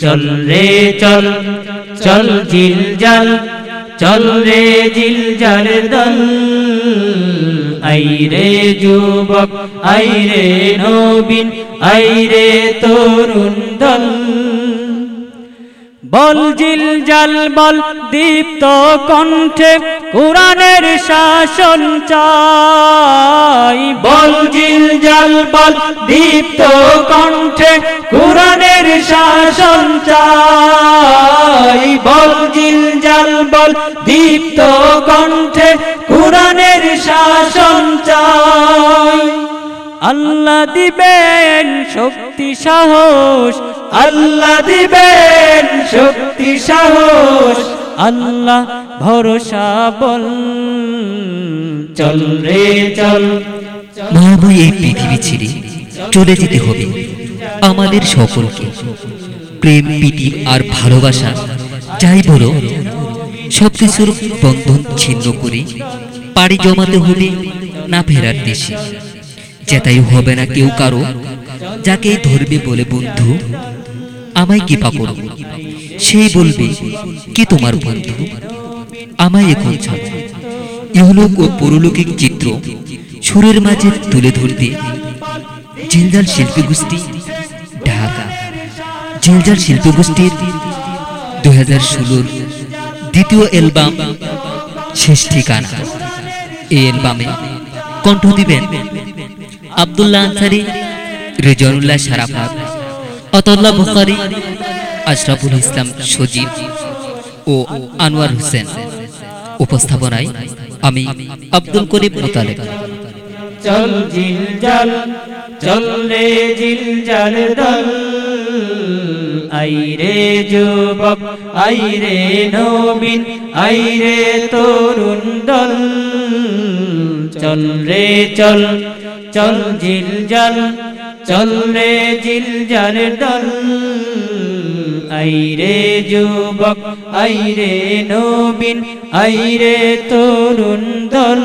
চল রে চল চল জিল জাল, চল রে জিল জাল দল। আই রে যুবক, আই রে নবীন, আই রে তরুণ দল। বল জিল জাল, বল দীপ্ত কণ্ঠে কোরআনের শাসন চাই। বল জিল জাল, বল দীপ্ত কণ্ঠে কোরআনের শাসন চাই। বল জিল জাল বল, দীপ্ত কণ্ঠে কোরআনের শাসন চাই। আল্লাহ দিবেন শক্তি, সাহস। আল্লাহ দিবেন শক্তি, সাহস। আল্লাহ ভরসা বল। চল রে, চল। মায়াময় এই পৃথিবী ছেড়ে চলে যেতে হবে। আমাদের সকলকে প্রেম, প্রীতি আর ভালোবাসা, যাই বলো সব কিছুর বন্ধন ছিন্ন করে পাড়ি জমাতে হবে না ফেরার দেশে। যেটাই হবে না কেউ কারও, যাকে ধরবে বলে বন্ধু, আমায় কৃপা করো। সেই বলবে, কে তোমার বন্ধু? আমায় এখন ছাড়। ইহলোক ও পরলৌকিক চিত্র সুরের মাঝে তুলে ধরতে জিলজাল শিল্পী গোষ্ঠী জিলজাল শিল্পী গোষ্ঠীর দু হাজার ষোলোর দ্বিতীয় অ্যালবাম শেষ ঠিকানা। এই অ্যালবামে কণ্ঠ দিবেন আবদুল্লাহ আনসারি রেজনুল্লাহ সারাফাত অতল্লা বুখারি, আশরাফুল ইসলাম সজীব ও আনোয়ার হোসেন। উপস্থাপনায় আমি আব্দুল করিম মোতালেব। চল জিল জাল চল রে জিল জাল দল। আই রে যুবক আই রে নবীন আই রে তরুণ দল। চল রে চল চল জিল জাল চল রে জিল জাল দল। আই রে যুবক আই রে নবীন আই রে তরুণ দল।